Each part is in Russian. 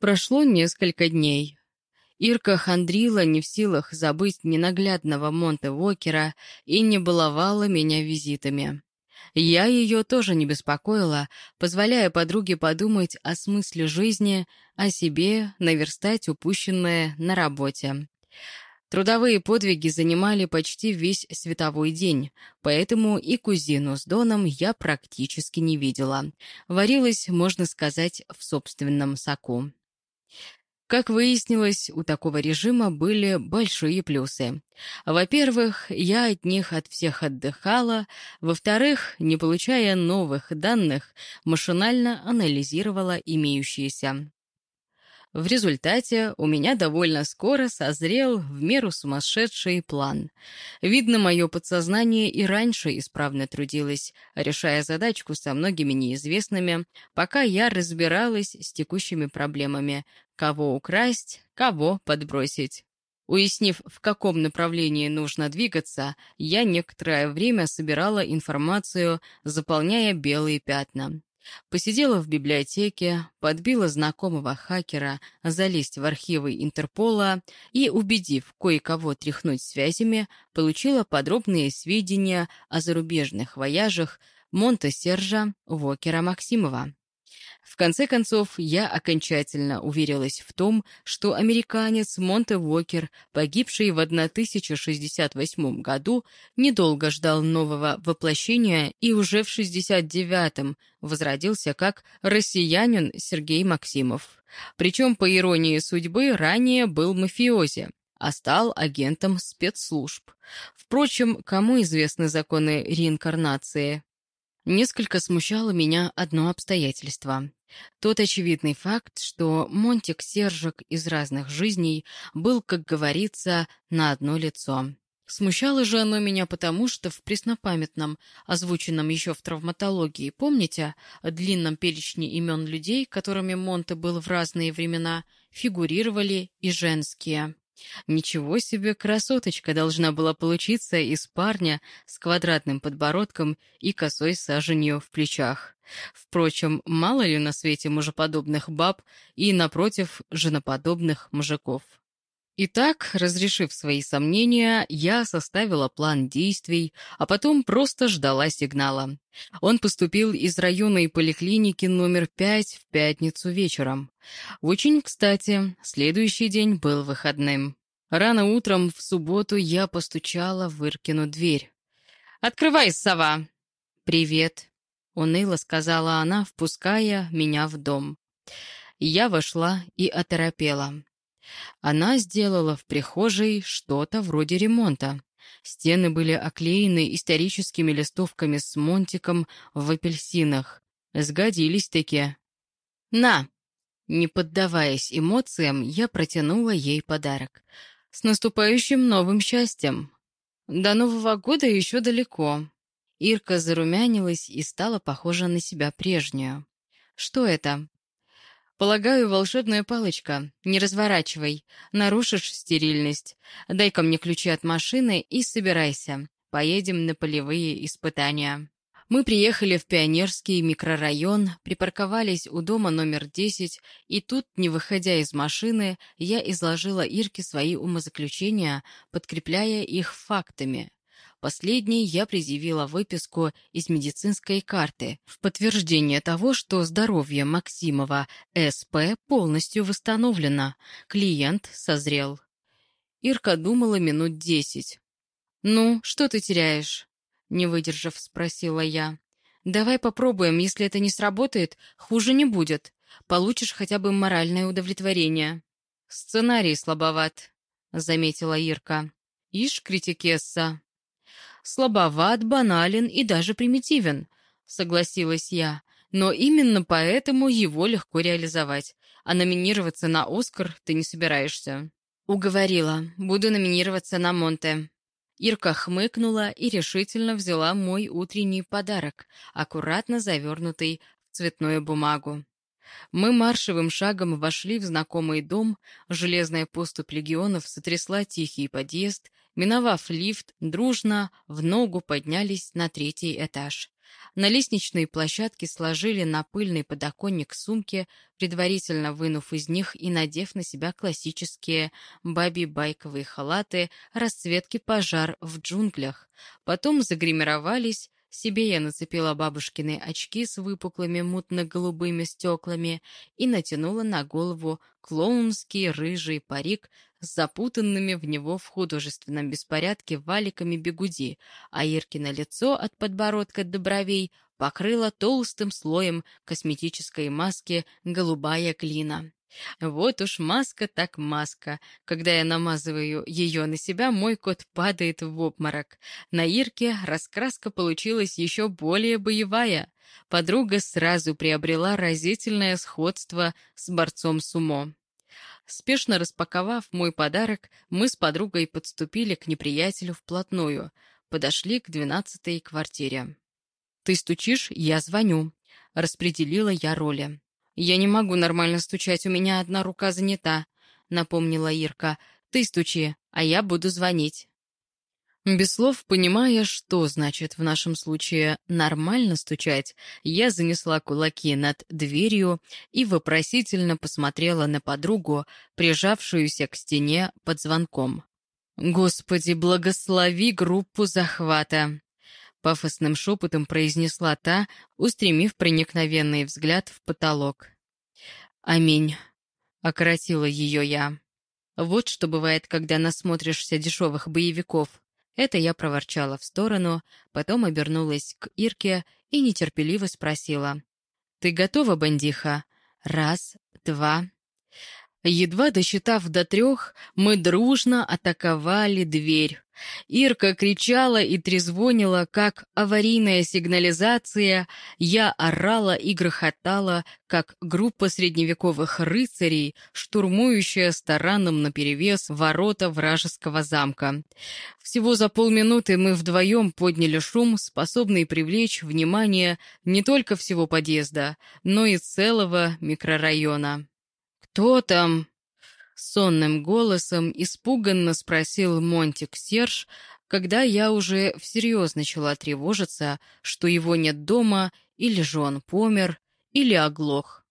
Прошло несколько дней. Ирка хандрила не в силах забыть ненаглядного Монте Вокера и не баловала меня визитами. Я ее тоже не беспокоила, позволяя подруге подумать о смысле жизни, о себе, наверстать упущенное на работе. Трудовые подвиги занимали почти весь световой день, поэтому и кузину с Доном я практически не видела. Варилась, можно сказать, в собственном соку. Как выяснилось, у такого режима были большие плюсы. Во-первых, я от них от всех отдыхала, во-вторых, не получая новых данных, машинально анализировала имеющиеся. В результате у меня довольно скоро созрел в меру сумасшедший план. Видно, мое подсознание и раньше исправно трудилось, решая задачку со многими неизвестными, пока я разбиралась с текущими проблемами, кого украсть, кого подбросить. Уяснив, в каком направлении нужно двигаться, я некоторое время собирала информацию, заполняя белые пятна. Посидела в библиотеке, подбила знакомого хакера залезть в архивы Интерпола и, убедив кое-кого тряхнуть связями, получила подробные сведения о зарубежных вояжах Монта-Сержа Вокера Максимова. В конце концов, я окончательно уверилась в том, что американец Монте Уокер, погибший в 1068 году, недолго ждал нового воплощения и уже в 69-м возродился как россиянин Сергей Максимов. Причем, по иронии судьбы, ранее был мафиози, а стал агентом спецслужб. Впрочем, кому известны законы реинкарнации? Несколько смущало меня одно обстоятельство. Тот очевидный факт, что Монтик Сержик из разных жизней был, как говорится, на одно лицо. Смущало же оно меня потому, что в преснопамятном, озвученном еще в травматологии, помните, длинном перечне имен людей, которыми Монте был в разные времена, фигурировали и женские. Ничего себе красоточка должна была получиться из парня с квадратным подбородком и косой саженью в плечах. Впрочем, мало ли на свете мужеподобных баб и, напротив, женоподобных мужиков. Итак, разрешив свои сомнения, я составила план действий, а потом просто ждала сигнала. Он поступил из районной поликлиники номер 5 в пятницу вечером. Очень кстати, следующий день был выходным. Рано утром в субботу я постучала в Иркину дверь. «Открывай, сова!» «Привет», — уныло сказала она, впуская меня в дом. Я вошла и оторопела. Она сделала в прихожей что-то вроде ремонта. Стены были оклеены историческими листовками с монтиком в апельсинах. Сгодились-таки. «На!» Не поддаваясь эмоциям, я протянула ей подарок. «С наступающим новым счастьем!» «До Нового года еще далеко». Ирка зарумянилась и стала похожа на себя прежнюю. «Что это?» «Полагаю, волшебная палочка. Не разворачивай. Нарушишь стерильность. Дай-ка мне ключи от машины и собирайся. Поедем на полевые испытания». Мы приехали в Пионерский микрорайон, припарковались у дома номер 10, и тут, не выходя из машины, я изложила Ирке свои умозаключения, подкрепляя их фактами. Последней я предъявила выписку из медицинской карты в подтверждение того, что здоровье Максимова СП полностью восстановлено. Клиент созрел. Ирка думала минут десять. «Ну, что ты теряешь?» Не выдержав, спросила я. «Давай попробуем. Если это не сработает, хуже не будет. Получишь хотя бы моральное удовлетворение». «Сценарий слабоват», — заметила Ирка. «Ишь, критикесса». «Слабоват, банален и даже примитивен», — согласилась я. «Но именно поэтому его легко реализовать. А номинироваться на «Оскар» ты не собираешься». «Уговорила. Буду номинироваться на «Монте». Ирка хмыкнула и решительно взяла мой утренний подарок, аккуратно завернутый в цветную бумагу. Мы маршевым шагом вошли в знакомый дом, железная поступь легионов сотрясла тихий подъезд, миновав лифт, дружно в ногу поднялись на третий этаж. На лестничной площадке сложили на пыльный подоконник сумки, предварительно вынув из них и надев на себя классические баби-байковые халаты расцветки пожар в джунглях. Потом загримировались, себе я нацепила бабушкины очки с выпуклыми мутно-голубыми стеклами и натянула на голову клоунский рыжий парик с запутанными в него в художественном беспорядке валиками бегуди, а Иркино лицо от подбородка до бровей покрыло толстым слоем косметической маски голубая глина. Вот уж маска так маска. Когда я намазываю ее на себя, мой кот падает в обморок. На Ирке раскраска получилась еще более боевая. Подруга сразу приобрела разительное сходство с борцом сумо. Спешно распаковав мой подарок, мы с подругой подступили к неприятелю вплотную, подошли к двенадцатой квартире. «Ты стучишь, я звоню», — распределила я роли. «Я не могу нормально стучать, у меня одна рука занята», — напомнила Ирка. «Ты стучи, а я буду звонить». Без слов, понимая, что значит в нашем случае «нормально стучать», я занесла кулаки над дверью и вопросительно посмотрела на подругу, прижавшуюся к стене под звонком. «Господи, благослови группу захвата!» Пафосным шепотом произнесла та, устремив проникновенный взгляд в потолок. «Аминь», — окоротила ее я. Вот что бывает, когда насмотришься дешевых боевиков. Это я проворчала в сторону, потом обернулась к Ирке и нетерпеливо спросила. «Ты готова, бандиха? Раз, два...» Едва досчитав до трех, мы дружно атаковали дверь. Ирка кричала и трезвонила, как аварийная сигнализация. Я орала и грохотала, как группа средневековых рыцарей, штурмующая с тараном наперевес ворота вражеского замка. Всего за полминуты мы вдвоем подняли шум, способный привлечь внимание не только всего подъезда, но и целого микрорайона. «Кто там?» Сонным голосом испуганно спросил Монтик Серж, когда я уже всерьез начала тревожиться, что его нет дома, или же он помер, или оглох.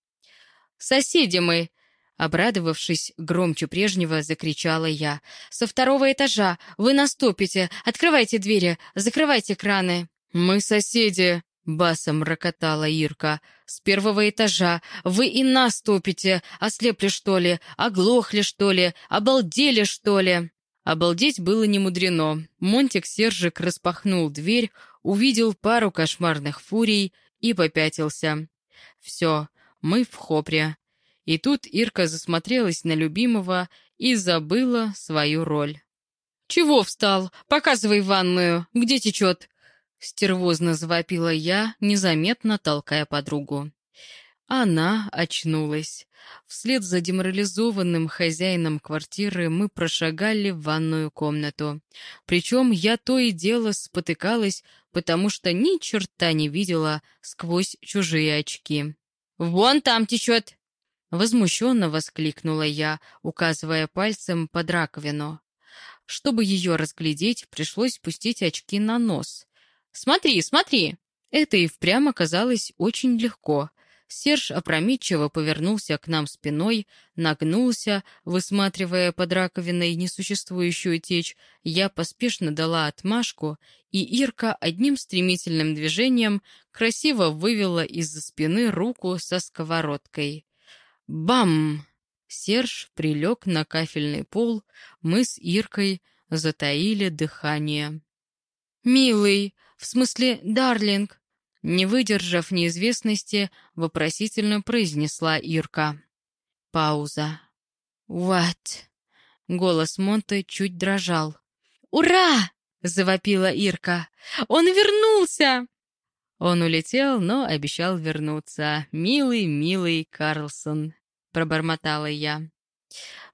«Соседи мы!» Обрадовавшись громче прежнего, закричала я. «Со второго этажа! Вы наступите! Открывайте двери! Закрывайте краны!» «Мы соседи!» Басом рокотала Ирка. «С первого этажа! Вы и нас топите! Ослепли, что ли? Оглохли, что ли? Обалдели, что ли?» Обалдеть было не мудрено. Монтик Сержик распахнул дверь, увидел пару кошмарных фурий и попятился. «Все, мы в хопре». И тут Ирка засмотрелась на любимого и забыла свою роль. «Чего встал? Показывай ванную. Где течет?» Стервозно завопила я, незаметно толкая подругу. Она очнулась. Вслед за деморализованным хозяином квартиры мы прошагали в ванную комнату. Причем я то и дело спотыкалась, потому что ни черта не видела сквозь чужие очки. «Вон там течет!» Возмущенно воскликнула я, указывая пальцем под раковину. Чтобы ее разглядеть, пришлось пустить очки на нос. «Смотри, смотри!» Это и впрямь оказалось очень легко. Серж опрометчиво повернулся к нам спиной, нагнулся, высматривая под раковиной несуществующую течь. Я поспешно дала отмашку, и Ирка одним стремительным движением красиво вывела из-за спины руку со сковородкой. Бам! Серж прилег на кафельный пол, мы с Иркой затаили дыхание. «Милый!» В смысле, Дарлинг?» Не выдержав неизвестности, вопросительно произнесла Ирка. Пауза. «What?» Голос Монте чуть дрожал. «Ура!» — завопила Ирка. «Он вернулся!» Он улетел, но обещал вернуться. «Милый, милый Карлсон», — пробормотала я.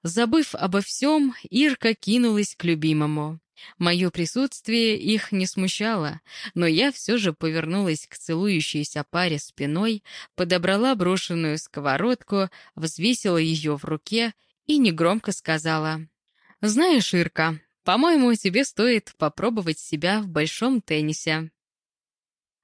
Забыв обо всем, Ирка кинулась к любимому. Мое присутствие их не смущало, но я все же повернулась к целующейся паре спиной, подобрала брошенную сковородку, взвесила ее в руке и негромко сказала. «Знаешь, Ирка, по-моему, тебе стоит попробовать себя в большом теннисе».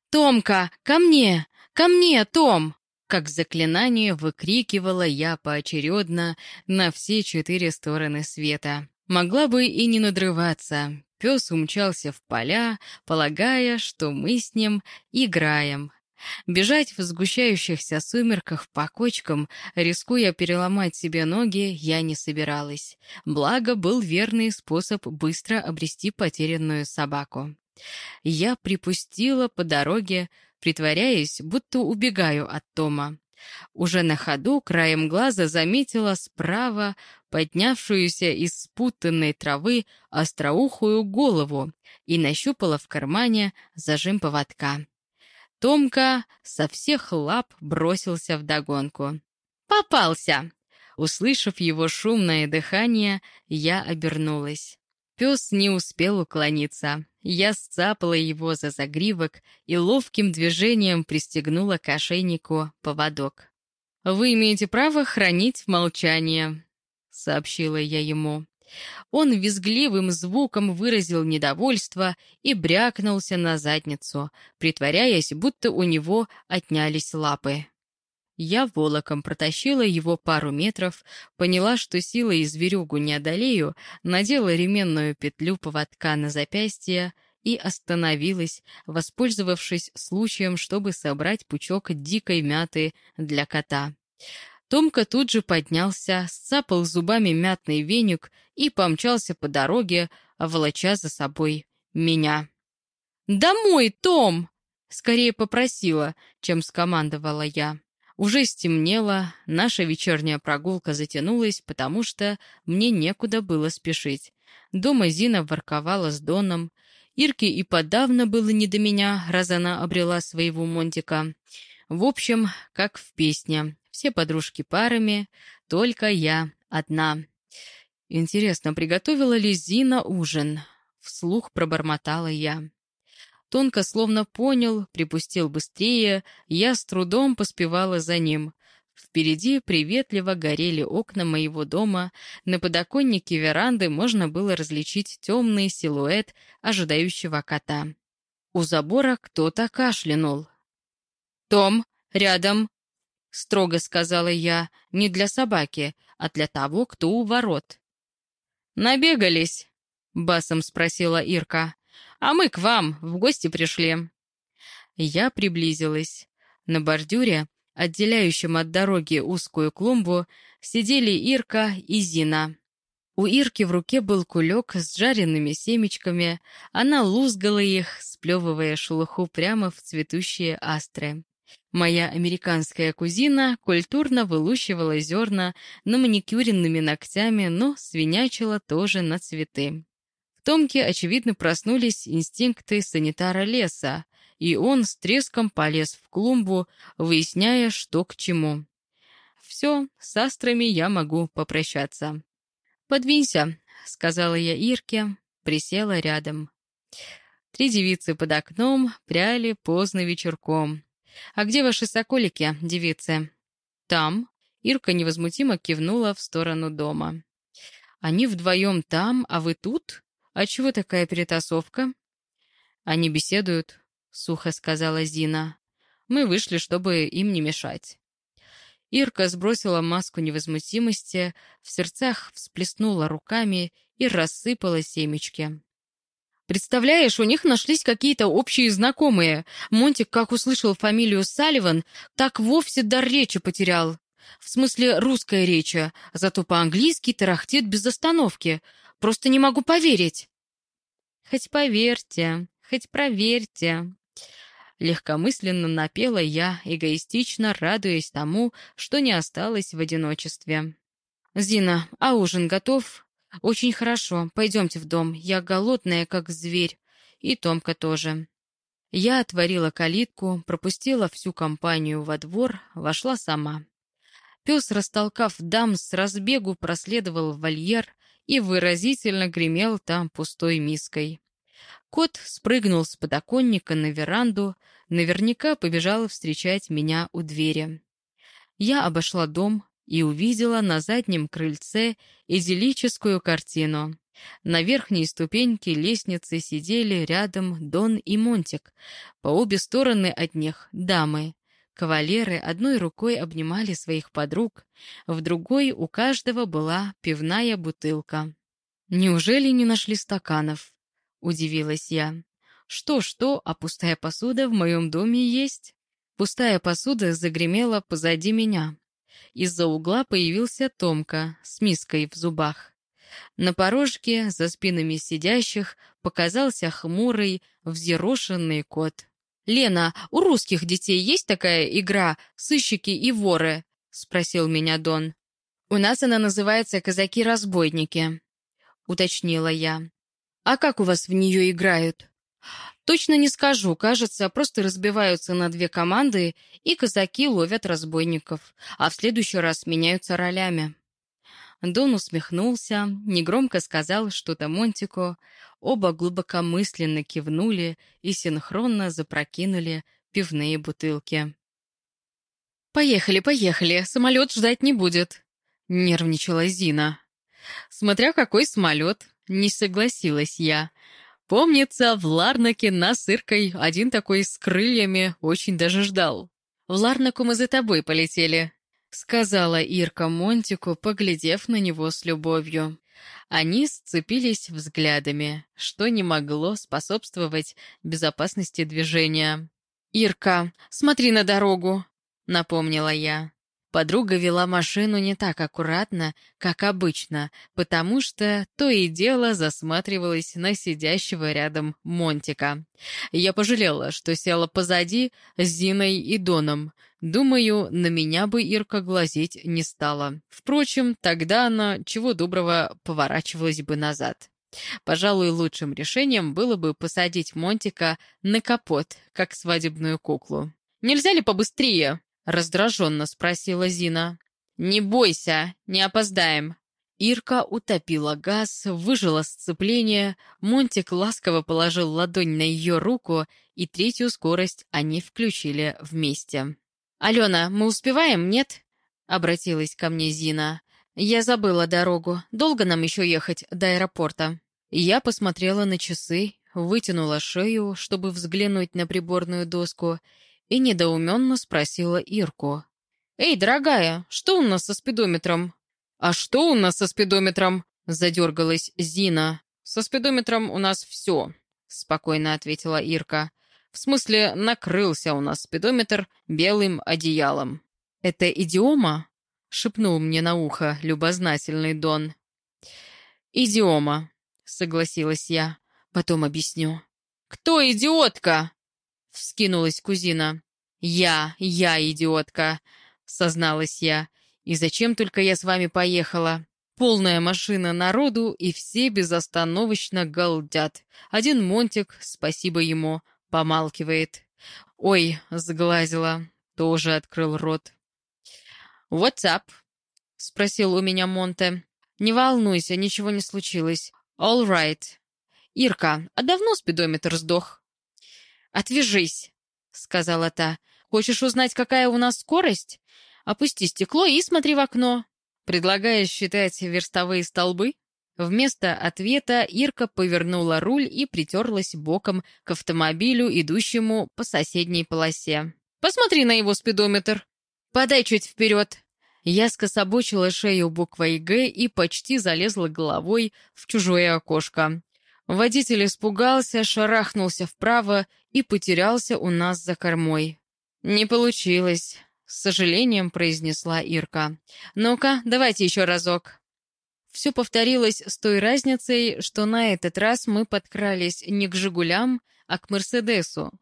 «Томка, ко мне! Ко мне, Том!» Как заклинание выкрикивала я поочередно на все четыре стороны света. Могла бы и не надрываться. Пес умчался в поля, полагая, что мы с ним играем. Бежать в сгущающихся сумерках по кочкам, рискуя переломать себе ноги, я не собиралась. Благо, был верный способ быстро обрести потерянную собаку. Я припустила по дороге, притворяясь, будто убегаю от Тома. Уже на ходу краем глаза заметила справа поднявшуюся из спутанной травы остроухую голову и нащупала в кармане зажим поводка. Томка со всех лап бросился в догонку. «Попался!» Услышав его шумное дыхание, я обернулась. Пес не успел уклониться. Я сцапала его за загривок и ловким движением пристегнула к ошейнику поводок. «Вы имеете право хранить молчание», — сообщила я ему. Он визгливым звуком выразил недовольство и брякнулся на задницу, притворяясь, будто у него отнялись лапы. Я волоком протащила его пару метров, поняла, что силой зверюгу не одолею, надела ременную петлю поводка на запястье и остановилась, воспользовавшись случаем, чтобы собрать пучок дикой мяты для кота. Томка тут же поднялся, сцапал зубами мятный веник и помчался по дороге, волоча за собой меня. «Домой, Том!» — скорее попросила, чем скомандовала я. Уже стемнело, наша вечерняя прогулка затянулась, потому что мне некуда было спешить. Дома Зина ворковала с Доном. Ирке и подавно было не до меня, раз она обрела своего Монтика. В общем, как в песне. Все подружки парами, только я одна. Интересно, приготовила ли Зина ужин? Вслух пробормотала я. Тонко словно понял, припустил быстрее, я с трудом поспевала за ним. Впереди приветливо горели окна моего дома, на подоконнике веранды можно было различить темный силуэт ожидающего кота. У забора кто-то кашлянул. «Том, рядом!» — строго сказала я, не для собаки, а для того, кто у ворот. «Набегались?» — басом спросила Ирка. А мы к вам, в гости пришли». Я приблизилась. На бордюре, отделяющем от дороги узкую клумбу, сидели Ирка и Зина. У Ирки в руке был кулек с жареными семечками, она лузгала их, сплевывая шелуху прямо в цветущие астры. Моя американская кузина культурно вылущивала зерна на маникюренными ногтями, но свинячила тоже на цветы. В Томке, очевидно, проснулись инстинкты санитара леса, и он с треском полез в клумбу, выясняя, что к чему. «Все, с астрами я могу попрощаться». «Подвинься», — сказала я Ирке, присела рядом. Три девицы под окном пряли поздно вечерком. «А где ваши соколики, девицы?» «Там». Ирка невозмутимо кивнула в сторону дома. «Они вдвоем там, а вы тут?» «А чего такая перетасовка?» «Они беседуют», — сухо сказала Зина. «Мы вышли, чтобы им не мешать». Ирка сбросила маску невозмутимости, в сердцах всплеснула руками и рассыпала семечки. «Представляешь, у них нашлись какие-то общие знакомые. Монтик, как услышал фамилию Салливан, так вовсе дар речи потерял. В смысле русская речи, зато по-английски тарахтит без остановки. Просто не могу поверить. Хоть поверьте, хоть проверьте. Легкомысленно напела я, эгоистично радуясь тому, что не осталось в одиночестве. «Зина, а ужин готов?» «Очень хорошо. Пойдемте в дом. Я голодная, как зверь. И Томка тоже». Я отворила калитку, пропустила всю компанию во двор, вошла сама. Пес, растолкав дам, с разбегу проследовал в вольер, и выразительно гремел там пустой миской. Кот спрыгнул с подоконника на веранду, наверняка побежал встречать меня у двери. Я обошла дом и увидела на заднем крыльце идиллическую картину. На верхней ступеньке лестницы сидели рядом Дон и Монтик. По обе стороны от них — дамы. Кавалеры одной рукой обнимали своих подруг, в другой у каждого была пивная бутылка. «Неужели не нашли стаканов?» — удивилась я. «Что-что, а пустая посуда в моем доме есть?» Пустая посуда загремела позади меня. Из-за угла появился Томка с миской в зубах. На порожке, за спинами сидящих, показался хмурый, взъерошенный кот. «Лена, у русских детей есть такая игра «Сыщики и воры»?» — спросил меня Дон. «У нас она называется «Казаки-разбойники», — уточнила я. «А как у вас в нее играют?» «Точно не скажу. Кажется, просто разбиваются на две команды, и казаки ловят разбойников, а в следующий раз меняются ролями». Дон усмехнулся, негромко сказал что-то Монтику, оба глубокомысленно кивнули и синхронно запрокинули пивные бутылки. «Поехали, поехали, самолет ждать не будет», — нервничала Зина. «Смотря какой самолет», — не согласилась я. «Помнится, в Ларнаке нас с Иркой один такой с крыльями очень даже ждал. В Ларнаку мы за тобой полетели», — сказала Ирка Монтику, поглядев на него с любовью. Они сцепились взглядами, что не могло способствовать безопасности движения. «Ирка, смотри на дорогу!» — напомнила я. Подруга вела машину не так аккуратно, как обычно, потому что то и дело засматривалась на сидящего рядом Монтика. Я пожалела, что села позади с Зиной и Доном. Думаю, на меня бы Ирка глазеть не стала. Впрочем, тогда она, чего доброго, поворачивалась бы назад. Пожалуй, лучшим решением было бы посадить Монтика на капот, как свадебную куклу. «Нельзя ли побыстрее?» — раздраженно спросила Зина. «Не бойся, не опоздаем». Ирка утопила газ, выжила сцепление, Монтик ласково положил ладонь на ее руку, и третью скорость они включили вместе. «Алена, мы успеваем, нет?» — обратилась ко мне Зина. «Я забыла дорогу. Долго нам еще ехать до аэропорта?» Я посмотрела на часы, вытянула шею, чтобы взглянуть на приборную доску, и недоуменно спросила Ирку. «Эй, дорогая, что у нас со спидометром?» «А что у нас со спидометром?» — задергалась Зина. «Со спидометром у нас все», — спокойно ответила Ирка. «В смысле, накрылся у нас спидометр белым одеялом». «Это идиома?» — шепнул мне на ухо любознательный Дон. «Идиома», — согласилась я. «Потом объясню». «Кто идиотка?» — вскинулась кузина. «Я, я идиотка», — созналась я. «И зачем только я с вами поехала?» Полная машина народу, и все безостановочно галдят. Один Монтик, спасибо ему, помалкивает. «Ой», — сглазила, тоже открыл рот. «What's up?» — спросил у меня Монте. «Не волнуйся, ничего не случилось. All right. Ирка, а давно спидометр сдох?» «Отвяжись», — сказала та. «Хочешь узнать, какая у нас скорость? Опусти стекло и смотри в окно». Предлагаешь считать верстовые столбы? Вместо ответа Ирка повернула руль и притерлась боком к автомобилю, идущему по соседней полосе. «Посмотри на его спидометр. Подай чуть вперед». Я скособочила шею буквой «Г» и почти залезла головой в чужое окошко. Водитель испугался, шарахнулся вправо и потерялся у нас за кормой. «Не получилось», — с сожалением произнесла Ирка. «Ну-ка, давайте еще разок». Все повторилось с той разницей, что на этот раз мы подкрались не к «Жигулям», а к «Мерседесу».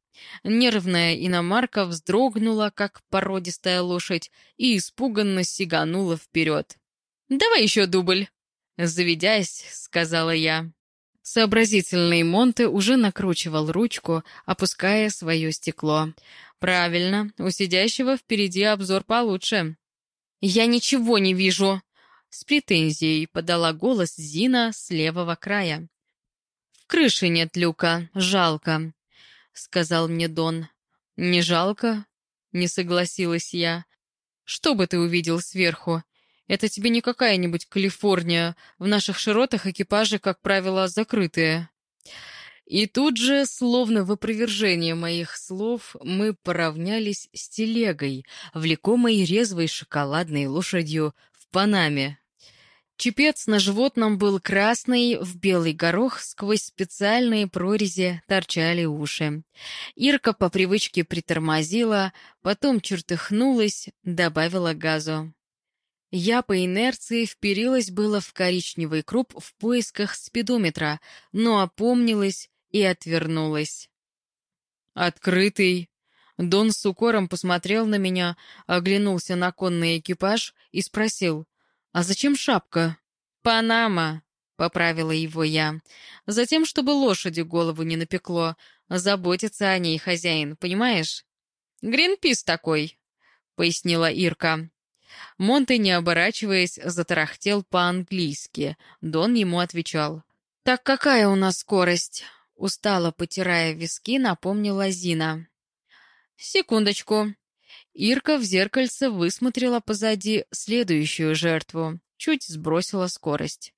Нервная иномарка вздрогнула, как породистая лошадь, и испуганно сиганула вперед. «Давай еще дубль!» «Заведясь», — сказала я. Сообразительный Монте уже накручивал ручку, опуская свое стекло. «Правильно, у сидящего впереди обзор получше». «Я ничего не вижу!» С претензией подала голос Зина с левого края. «В крыше нет люка, жалко», — сказал мне Дон. «Не жалко?» — не согласилась я. «Что бы ты увидел сверху? Это тебе не какая-нибудь Калифорния. В наших широтах экипажи, как правило, закрытые. И тут же, словно в опровержение моих слов, мы поравнялись с телегой, влекомой резвой шоколадной лошадью в Панаме. Чепец на животном был красный, в белый горох сквозь специальные прорези торчали уши. Ирка по привычке притормозила, потом чертыхнулась, добавила газу. Я по инерции вперилась было в коричневый круп в поисках спидометра, но опомнилась и отвернулась. «Открытый!» Дон с укором посмотрел на меня, оглянулся на конный экипаж и спросил, «А зачем шапка?» «Панама», — поправила его я. «Затем, чтобы лошади голову не напекло. Заботиться о ней хозяин, понимаешь?» «Гринпис такой», — пояснила Ирка. Монте, не оборачиваясь, затарахтел по-английски. Дон ему отвечал. «Так какая у нас скорость?» Устало потирая виски, напомнила Зина. «Секундочку», Ирка в зеркальце высмотрела позади следующую жертву, чуть сбросила скорость.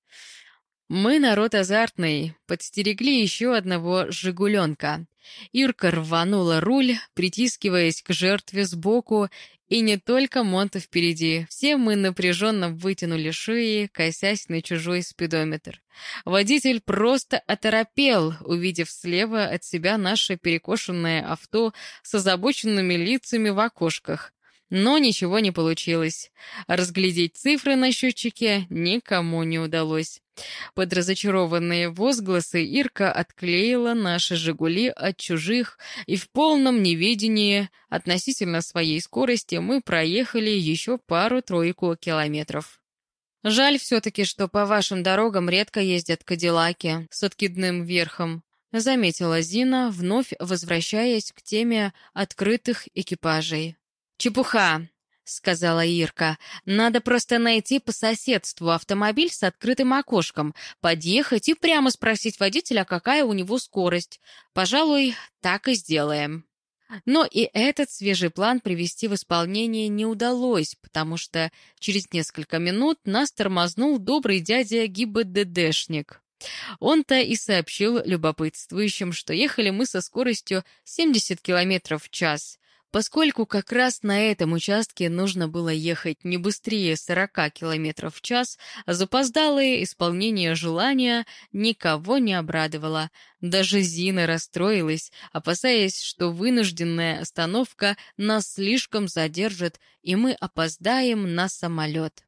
Мы народ азартный, подстерегли еще одного «Жигуленка». Ирка рванула руль, притискиваясь к жертве сбоку, и не только Монта впереди. Все мы напряженно вытянули шеи, косясь на чужой спидометр. Водитель просто оторопел, увидев слева от себя наше перекошенное авто с озабоченными лицами в окошках. Но ничего не получилось. Разглядеть цифры на счетчике никому не удалось. Под разочарованные возгласы Ирка отклеила наши «Жигули» от чужих, и в полном неведении относительно своей скорости мы проехали еще пару-тройку километров. «Жаль все-таки, что по вашим дорогам редко ездят кадиллаки с откидным верхом», заметила Зина, вновь возвращаясь к теме открытых экипажей. «Чепуха!» — сказала Ирка. «Надо просто найти по соседству автомобиль с открытым окошком, подъехать и прямо спросить водителя, какая у него скорость. Пожалуй, так и сделаем». Но и этот свежий план привести в исполнение не удалось, потому что через несколько минут нас тормознул добрый дядя ГИБДДшник. Он-то и сообщил любопытствующим, что ехали мы со скоростью 70 км в час, Поскольку как раз на этом участке нужно было ехать не быстрее 40 км в час, запоздалое исполнение желания никого не обрадовало. Даже Зина расстроилась, опасаясь, что вынужденная остановка нас слишком задержит, и мы опоздаем на самолет.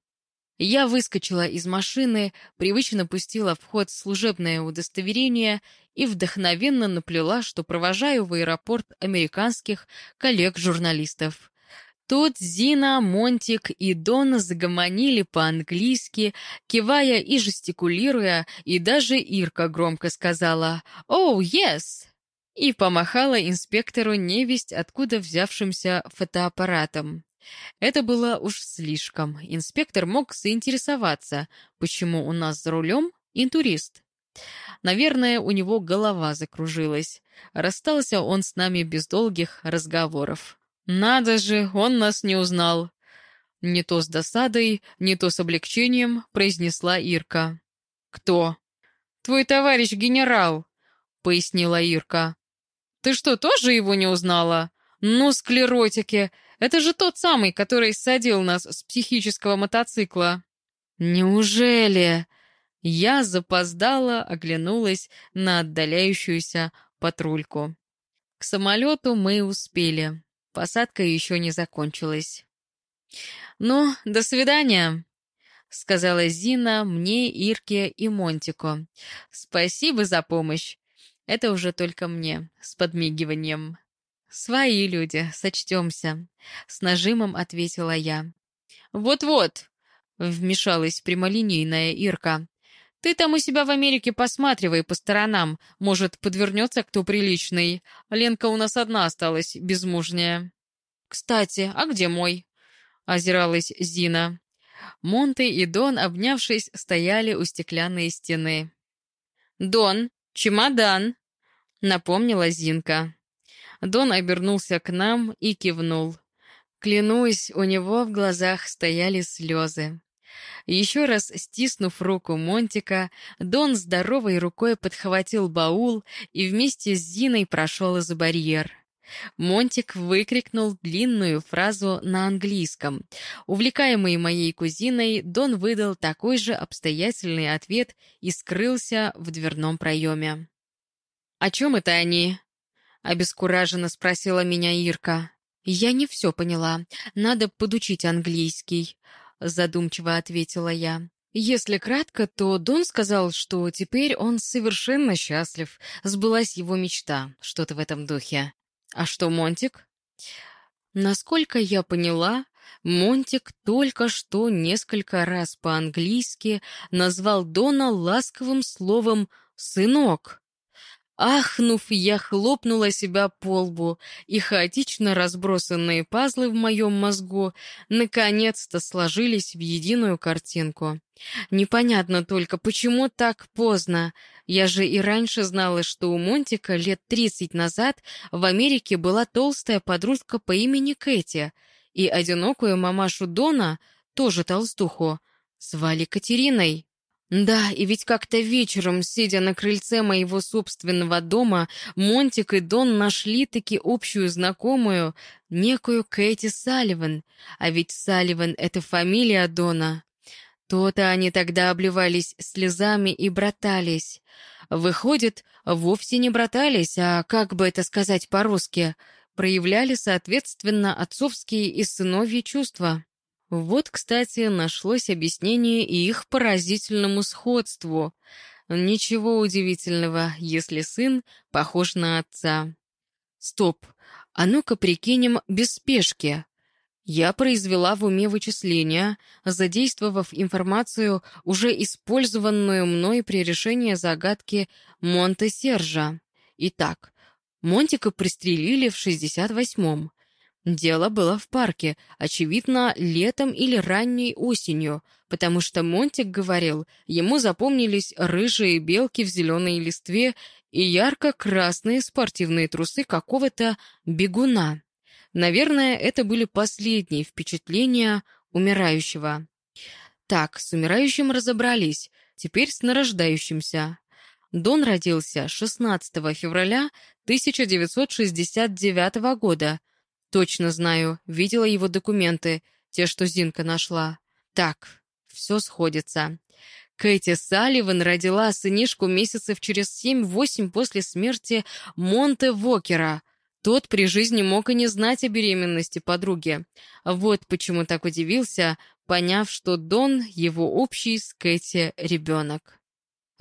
Я выскочила из машины, привычно пустила в ход служебное удостоверение и вдохновенно наплела, что провожаю в аэропорт американских коллег-журналистов. Тут Зина, Монтик и Дон загомонили по-английски, кивая и жестикулируя, и даже Ирка громко сказала «Oh, yes!» и помахала инспектору невесть, откуда взявшимся фотоаппаратом. Это было уж слишком. Инспектор мог заинтересоваться, почему у нас за рулем интурист. Наверное, у него голова закружилась. Расстался он с нами без долгих разговоров. «Надо же, он нас не узнал!» Не то с досадой, не то с облегчением произнесла Ирка. «Кто?» «Твой товарищ генерал», — пояснила Ирка. «Ты что, тоже его не узнала? Ну, склеротики, это же тот самый, который садил нас с психического мотоцикла». «Неужели?» Я запоздала, оглянулась на отдаляющуюся патрульку. К самолету мы успели. Посадка еще не закончилась. «Ну, до свидания», — сказала Зина мне, Ирке и Монтику. «Спасибо за помощь. Это уже только мне, с подмигиванием». «Свои люди, сочтемся», — с нажимом ответила я. «Вот-вот», — вмешалась прямолинейная Ирка. Ты там у себя в Америке посматривай по сторонам. Может, подвернется кто приличный. Ленка у нас одна осталась, безмужняя. Кстати, а где мой? Озиралась Зина. Монте и Дон, обнявшись, стояли у стеклянной стены. «Дон, чемодан!» — напомнила Зинка. Дон обернулся к нам и кивнул. Клянусь, у него в глазах стояли слезы. Еще раз стиснув руку Монтика, Дон здоровой рукой подхватил баул и вместе с Зиной прошел из барьер. Монтик выкрикнул длинную фразу на английском. Увлекаемый моей кузиной, Дон выдал такой же обстоятельный ответ и скрылся в дверном проеме. «О чем это они?» — обескураженно спросила меня Ирка. «Я не все поняла. Надо подучить английский», — задумчиво ответила я. Если кратко, то Дон сказал, что теперь он совершенно счастлив, сбылась его мечта, что-то в этом духе. А что Монтик? Насколько я поняла, Монтик только что несколько раз по-английски назвал Дона ласковым словом «сынок». Ахнув, я хлопнула себя по лбу, и хаотично разбросанные пазлы в моем мозгу наконец-то сложились в единую картинку. Непонятно только, почему так поздно. Я же и раньше знала, что у Монтика лет тридцать назад в Америке была толстая подружка по имени Кэти, и одинокую мамашу Дона, тоже толстуху, звали Катериной. Да, и ведь как-то вечером, сидя на крыльце моего собственного дома, Монтик и Дон нашли-таки общую знакомую, некую Кэти Салливан. А ведь Салливан — это фамилия Дона. То-то они тогда обливались слезами и братались. Выходит, вовсе не братались, а, как бы это сказать по-русски, проявляли, соответственно, отцовские и сыновьи чувства. Вот, кстати, нашлось объяснение и их поразительному сходству. Ничего удивительного, если сын похож на отца. Стоп, а ну-ка прикинем без спешки. Я произвела в уме вычисления, задействовав информацию, уже использованную мной при решении загадки Монте-Сержа. Итак, Монтика пристрелили в 68-м. Дело было в парке, очевидно, летом или ранней осенью, потому что Монтик говорил, ему запомнились рыжие белки в зеленой листве и ярко-красные спортивные трусы какого-то бегуна. Наверное, это были последние впечатления умирающего. Так, с умирающим разобрались, теперь с нарождающимся. Дон родился 16 февраля 1969 года, Точно знаю, видела его документы, те, что Зинка нашла. Так, все сходится. Кэти Салливан родила сынишку месяцев через семь-восемь после смерти Монте Вокера. Тот при жизни мог и не знать о беременности подруги. Вот почему так удивился, поняв, что Дон — его общий с Кэти ребенок.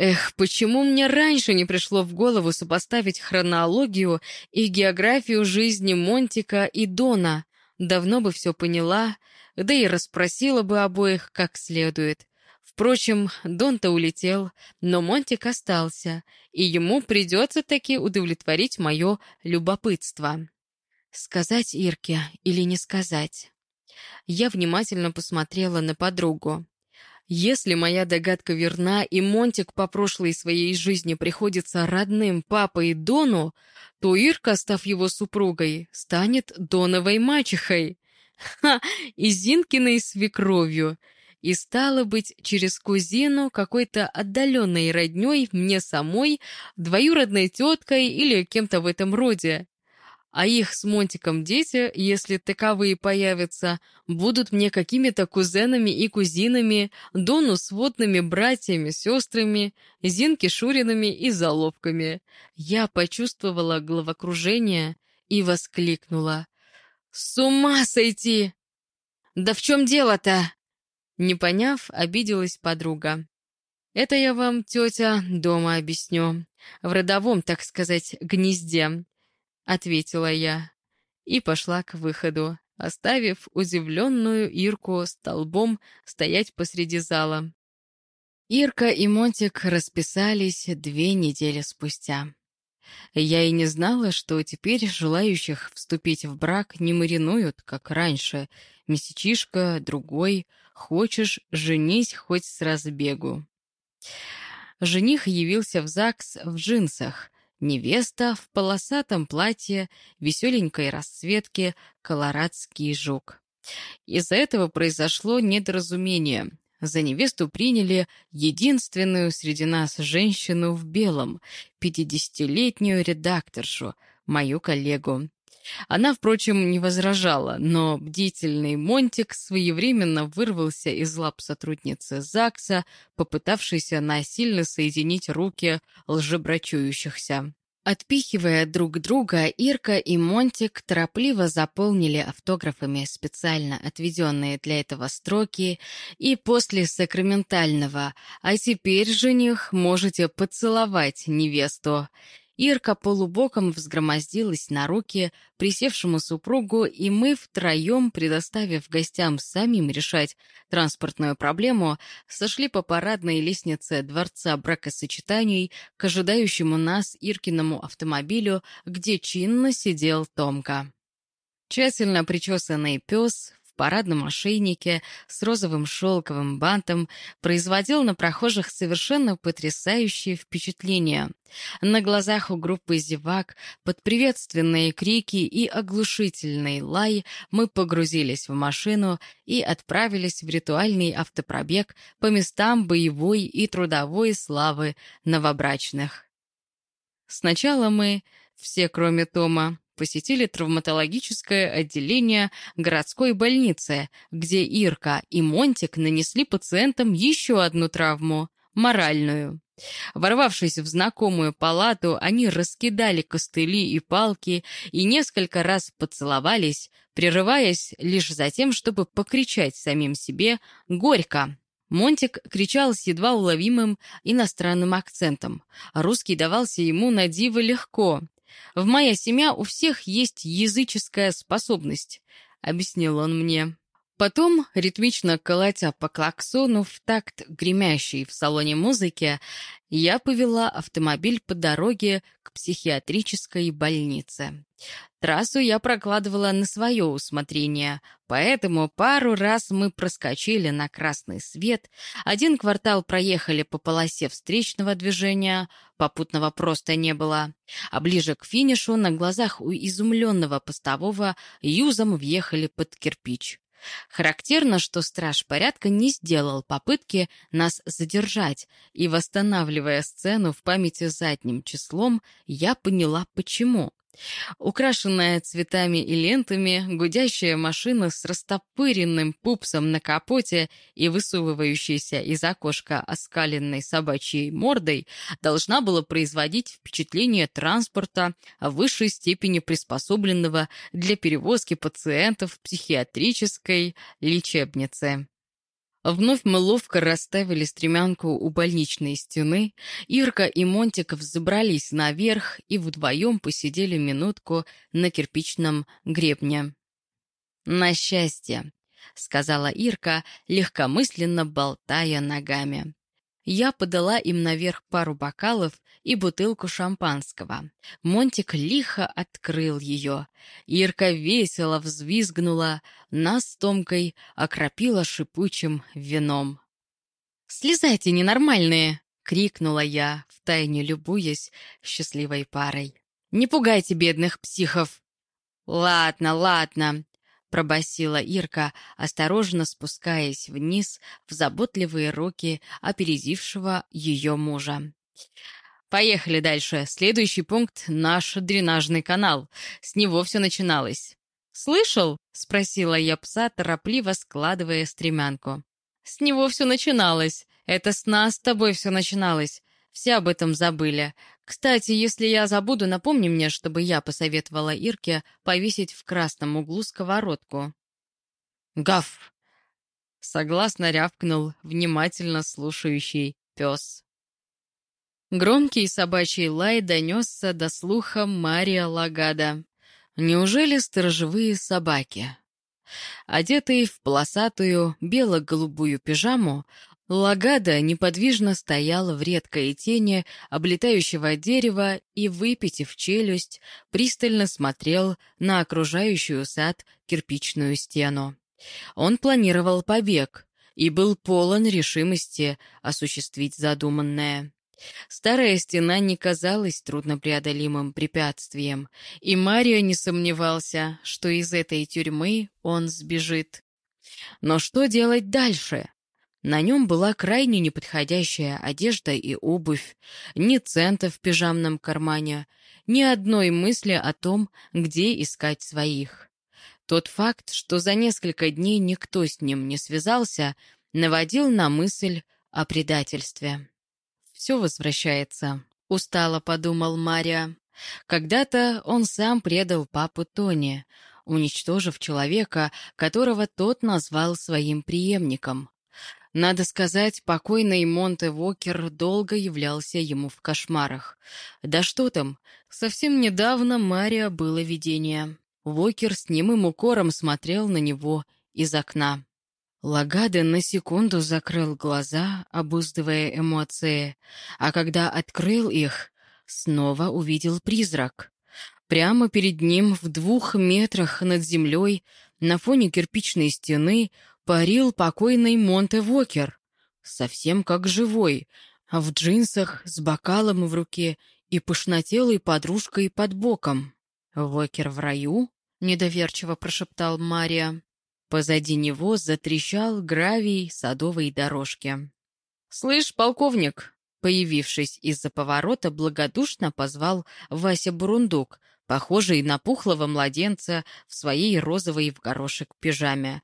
Эх, почему мне раньше не пришло в голову сопоставить хронологию и географию жизни Монтика и Дона? Давно бы все поняла, да и расспросила бы обоих как следует. Впрочем, Дон-то улетел, но Монтик остался, и ему придется таки удовлетворить мое любопытство. Сказать Ирке или не сказать? Я внимательно посмотрела на подругу. Если моя догадка верна, и Монтик по прошлой своей жизни приходится родным папой Дону, то Ирка, став его супругой, станет Доновой мачехой. Ха! И Зинкиной свекровью. И стало быть, через кузину какой-то отдаленной родней мне самой, двоюродной теткой или кем-то в этом роде а их с Монтиком дети, если таковые появятся, будут мне какими-то кузенами и кузинами, Дону сводными братьями, сестрами, Зинки Шуринами и заловками. Я почувствовала головокружение и воскликнула. «С ума сойти!» «Да в чем дело-то?» Не поняв, обиделась подруга. «Это я вам, тетя, дома объясню. В родовом, так сказать, гнезде. — ответила я и пошла к выходу, оставив удивленную Ирку столбом стоять посреди зала. Ирка и Монтик расписались две недели спустя. Я и не знала, что теперь желающих вступить в брак не маринуют, как раньше. Месячишка, другой, хочешь, женись хоть с разбегу. Жених явился в ЗАГС в джинсах, Невеста в полосатом платье, веселенькой расцветки, колорадский жук. Из-за этого произошло недоразумение. За невесту приняли единственную среди нас женщину в белом, пятидесятилетнюю редакторшу, мою коллегу. Она, впрочем, не возражала, но бдительный Монтик своевременно вырвался из лап сотрудницы ЗАГСа, попытавшейся насильно соединить руки лжебрачующихся. Отпихивая друг друга, Ирка и Монтик торопливо заполнили автографами специально отведенные для этого строки, и после сакраментального «А теперь, жених, можете поцеловать невесту», Ирка полубоком взгромоздилась на руки присевшему супругу, и мы втроем, предоставив гостям самим решать транспортную проблему, сошли по парадной лестнице Дворца бракосочетаний к ожидающему нас Иркиному автомобилю, где чинно сидел Томка. Тщательно причесанный пес в парадном ошейнике с розовым шелковым бантом производил на прохожих совершенно потрясающее впечатление. На глазах у группы зевак под приветственные крики и оглушительный лай мы погрузились в машину и отправились в ритуальный автопробег по местам боевой и трудовой славы новобрачных. Сначала мы, все кроме Тома, посетили травматологическое отделение городской больницы, где Ирка и Монтик нанесли пациентам еще одну травму – моральную. Ворвавшись в знакомую палату, они раскидали костыли и палки и несколько раз поцеловались, прерываясь лишь за тем, чтобы покричать самим себе «Горько!». Монтик кричал с едва уловимым иностранным акцентом. Русский давался ему на диво легко, в моя семья у всех есть языческая способность», — объяснил он мне. Потом, ритмично колотя по клаксону в такт гремящей в салоне музыки, я повела автомобиль по дороге к психиатрической больнице. Трассу я прокладывала на свое усмотрение, поэтому пару раз мы проскочили на красный свет, один квартал проехали по полосе встречного движения, попутного просто не было, а ближе к финишу на глазах у изумленного постового юзом въехали под кирпич. Характерно, что страж порядка не сделал попытки нас задержать, и, восстанавливая сцену в памяти задним числом, я поняла, почему. Украшенная цветами и лентами, гудящая машина с растопыренным пупсом на капоте и высовывающейся из окошка оскаленной собачьей мордой должна была производить впечатление транспорта в высшей степени приспособленного для перевозки пациентов в психиатрической лечебнице. Вновь мы ловко расставили стремянку у больничной стены, Ирка и Монтик взобрались наверх и вдвоем посидели минутку на кирпичном гребне. «На счастье», — сказала Ирка, легкомысленно болтая ногами. Я подала им наверх пару бокалов и бутылку шампанского. Монтик лихо открыл ее. Ирка весело взвизгнула, нас с Томкой окропила шипучим вином. «Слезайте, ненормальные!» — крикнула я, втайне любуясь счастливой парой. «Не пугайте бедных психов!» «Ладно, ладно!» Пробасила Ирка, осторожно спускаясь вниз в заботливые руки опередившего ее мужа. Поехали дальше. Следующий пункт — наш дренажный канал. С него все начиналось. «Слышал?» — спросила я пса, торопливо складывая стремянку. «С него все начиналось. Это с нас с тобой все начиналось. Все об этом забыли. Кстати, если я забуду, напомни мне, чтобы я посоветовала Ирке повесить в красном углу сковородку. Гав! Согласно рявкнул внимательно слушающий пес. Громкий собачий лай донесся до слуха Мария Лагада. Неужели сторожевые собаки? Одетый в полосатую бело-голубую пижаму, Лагада неподвижно стояла в редкой тени облетающего дерева и, выпитив челюсть, пристально смотрел на окружающую сад кирпичную стену. Он планировал побег и был полон решимости осуществить задуманное. Старая стена не казалась труднопреодолимым препятствием, и Марио не сомневался, что из этой тюрьмы он сбежит. Но что делать дальше? На нем была крайне неподходящая одежда и обувь, ни цента в пижамном кармане, ни одной мысли о том, где искать своих. Тот факт, что за несколько дней никто с ним не связался, наводил на мысль о предательстве. «Все возвращается», — устало подумал Мария. Когда-то он сам предал папу Тони, уничтожив человека, которого тот назвал своим преемником. Надо сказать, покойный Монте Вокер долго являлся ему в кошмарах. Да что там, совсем недавно Мария было видение. Вокер с немым укором смотрел на него из окна. Лагада на секунду закрыл глаза, обуздывая эмоции, а когда открыл их, снова увидел призрак. Прямо перед ним, в двух метрах над землей, на фоне кирпичной стены, парил покойный Монте Вокер, совсем как живой, в джинсах, с бокалом в руке и пышнотелой подружкой под боком. «Вокер в раю?» — недоверчиво прошептал Мария. Позади него затрещал гравий садовой дорожки. «Слышь, полковник!» Появившись из-за поворота, благодушно позвал Вася Бурундук, похожий на пухлого младенца в своей розовой в горошек пижаме.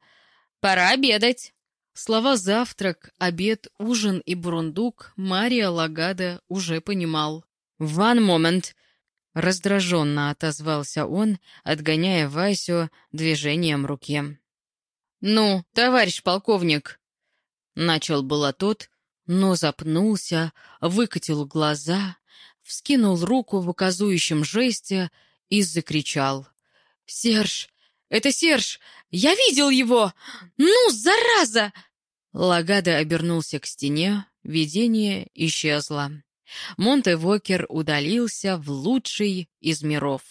Пора обедать!» Слова «завтрак», «обед», «ужин» и «бурундук» Мария Лагада уже понимал. «One moment!» Раздраженно отозвался он, отгоняя Васю движением руки. «Ну, товарищ полковник!» Начал было тот, но запнулся, выкатил глаза, вскинул руку в указующем жесте и закричал. «Серж! Это Серж! Я видел его! Ну, зараза!» Лагада обернулся к стене, видение исчезло. Монте-Вокер удалился в лучший из миров.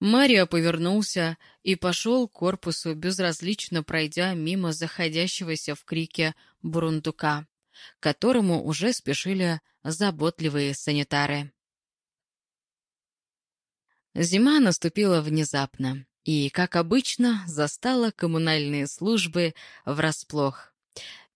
Марио повернулся и пошел к корпусу, безразлично пройдя мимо заходящегося в крике бурундука, которому уже спешили заботливые санитары. Зима наступила внезапно и, как обычно, застала коммунальные службы врасплох.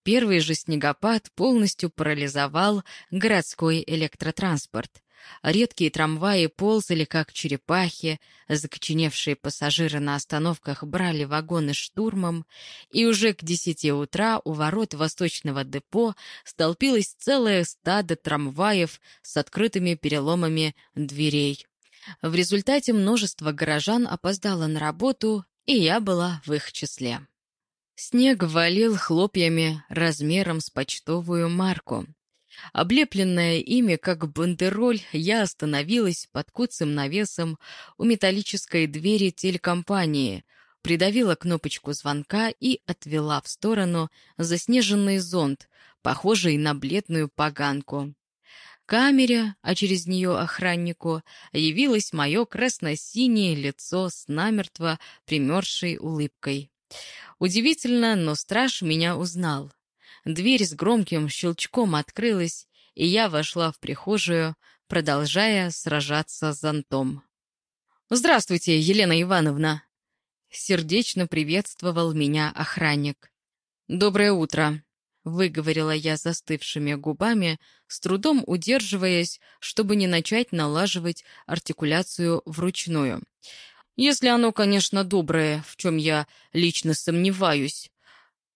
Первый же снегопад полностью парализовал городской электротранспорт. Редкие трамваи ползали, как черепахи, закоченевшие пассажиры на остановках брали вагоны штурмом, и уже к десяти утра у ворот восточного депо столпилось целое стадо трамваев с открытыми переломами дверей. В результате множество горожан опоздало на работу, и я была в их числе. Снег валил хлопьями размером с почтовую марку. Облепленная ими, как бандероль, я остановилась под куцым навесом у металлической двери телекомпании, придавила кнопочку звонка и отвела в сторону заснеженный зонт, похожий на бледную поганку камере, а через нее охраннику, явилось мое красно-синее лицо с намертво примерзшей улыбкой. Удивительно, но страж меня узнал. Дверь с громким щелчком открылась, и я вошла в прихожую, продолжая сражаться с зонтом. «Здравствуйте, Елена Ивановна!» Сердечно приветствовал меня охранник. «Доброе утро!» — выговорила я застывшими губами, с трудом удерживаясь, чтобы не начать налаживать артикуляцию вручную. Если оно, конечно, доброе, в чем я лично сомневаюсь.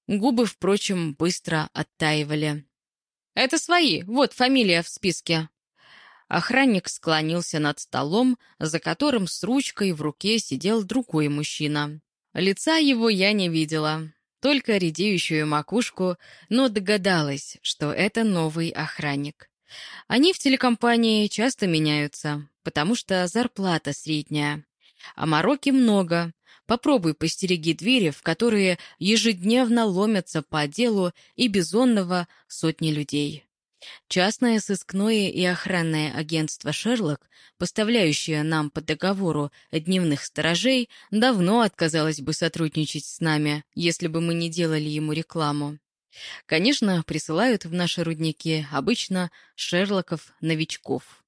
Губы, впрочем, быстро оттаивали. «Это свои, вот фамилия в списке». Охранник склонился над столом, за которым с ручкой в руке сидел другой мужчина. Лица его я не видела, только редеющую макушку, но догадалась, что это новый охранник. Они в телекомпании часто меняются, потому что зарплата средняя. А мороки много. Попробуй постереги двери, в которые ежедневно ломятся по делу и безонного сотни людей. Частное сыскное и охранное агентство «Шерлок», поставляющее нам по договору дневных сторожей, давно отказалось бы сотрудничать с нами, если бы мы не делали ему рекламу. Конечно, присылают в наши рудники обычно «Шерлоков-новичков».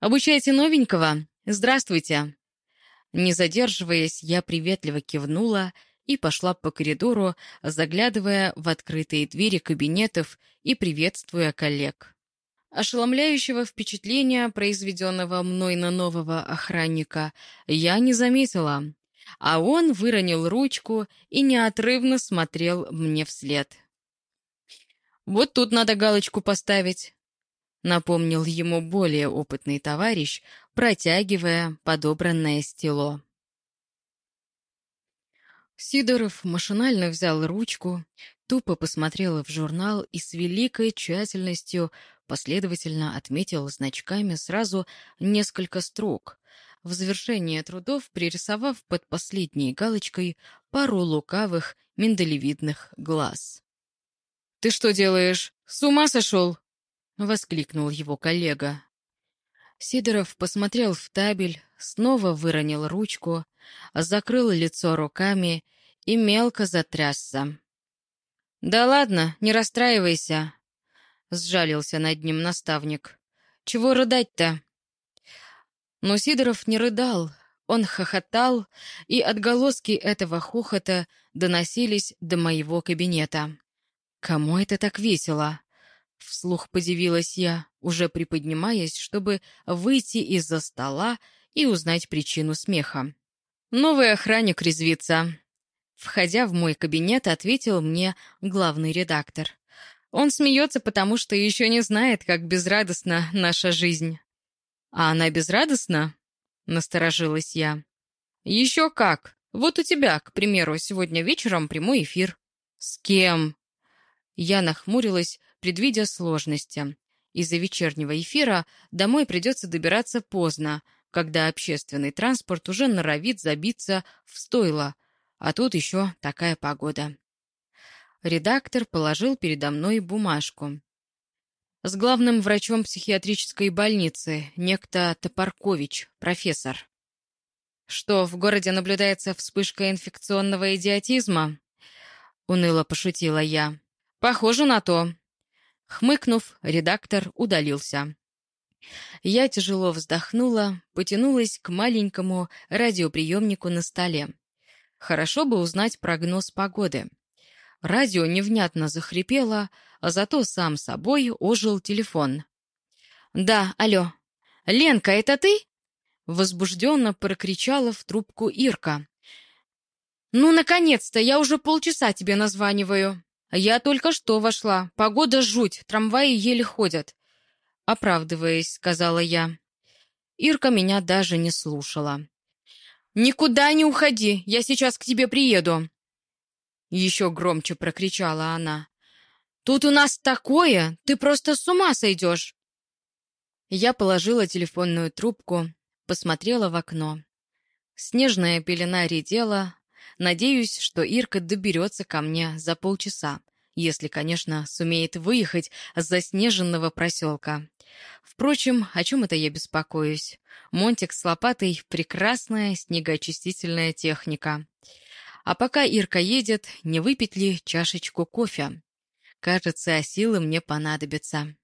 «Обучайте новенького? Здравствуйте!» Не задерживаясь, я приветливо кивнула и пошла по коридору, заглядывая в открытые двери кабинетов и приветствуя коллег. Ошеломляющего впечатления, произведенного мной на нового охранника, я не заметила, а он выронил ручку и неотрывно смотрел мне вслед. «Вот тут надо галочку поставить», — напомнил ему более опытный товарищ, протягивая подобранное стело. Сидоров машинально взял ручку, тупо посмотрел в журнал и с великой тщательностью последовательно отметил значками сразу несколько строк, в завершение трудов пририсовав под последней галочкой пару лукавых миндалевидных глаз. «Ты что делаешь? С ума сошел?» — воскликнул его коллега. Сидоров посмотрел в табель, снова выронил ручку, закрыл лицо руками и мелко затрясся. «Да ладно, не расстраивайся», — сжалился над ним наставник. «Чего рыдать-то?» Но Сидоров не рыдал, он хохотал, и отголоски этого хохота доносились до моего кабинета. «Кому это так весело?» Вслух подивилась я, уже приподнимаясь, чтобы выйти из-за стола и узнать причину смеха. «Новый охранник резвится», Входя в мой кабинет, ответил мне главный редактор. Он смеется, потому что еще не знает, как безрадостна наша жизнь. «А она безрадостна?» — насторожилась я. «Еще как. Вот у тебя, к примеру, сегодня вечером прямой эфир». «С кем?» Я нахмурилась, предвидя сложности. Из-за вечернего эфира домой придется добираться поздно, когда общественный транспорт уже норовит забиться в стойло, а тут еще такая погода. Редактор положил передо мной бумажку. С главным врачом психиатрической больницы, некто Топоркович, профессор. Что, в городе наблюдается вспышка инфекционного идиотизма? Уныло пошутила я. Похоже на то. Хмыкнув, редактор удалился. Я тяжело вздохнула, потянулась к маленькому радиоприемнику на столе. Хорошо бы узнать прогноз погоды. Радио невнятно захрипело, а зато сам собой ожил телефон. «Да, алло. Ленка, это ты?» Возбужденно прокричала в трубку Ирка. «Ну, наконец-то! Я уже полчаса тебе названиваю. Я только что вошла. Погода жуть, трамваи еле ходят». Оправдываясь, сказала я. Ирка меня даже не слушала. «Никуда не уходи, я сейчас к тебе приеду!» Еще громче прокричала она. «Тут у нас такое, ты просто с ума сойдешь!» Я положила телефонную трубку, посмотрела в окно. Снежная пелена редела. Надеюсь, что Ирка доберется ко мне за полчаса, если, конечно, сумеет выехать с заснеженного проселка. Впрочем, о чем это я беспокоюсь? Монтик с лопатой — прекрасная снегоочистительная техника. А пока Ирка едет, не выпить ли чашечку кофе? Кажется, силы мне понадобятся.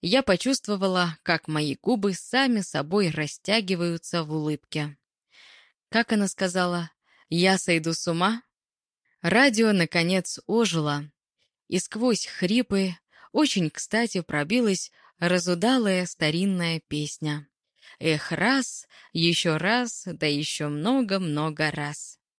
Я почувствовала, как мои губы сами собой растягиваются в улыбке. Как она сказала, «Я сойду с ума?» Радио, наконец, ожило, и сквозь хрипы очень кстати пробилась разудалая старинная песня. Эх, раз, еще раз, да еще много-много раз.